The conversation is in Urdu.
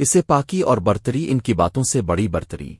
اسے پاکی اور برتری ان کی باتوں سے بڑی برتری۔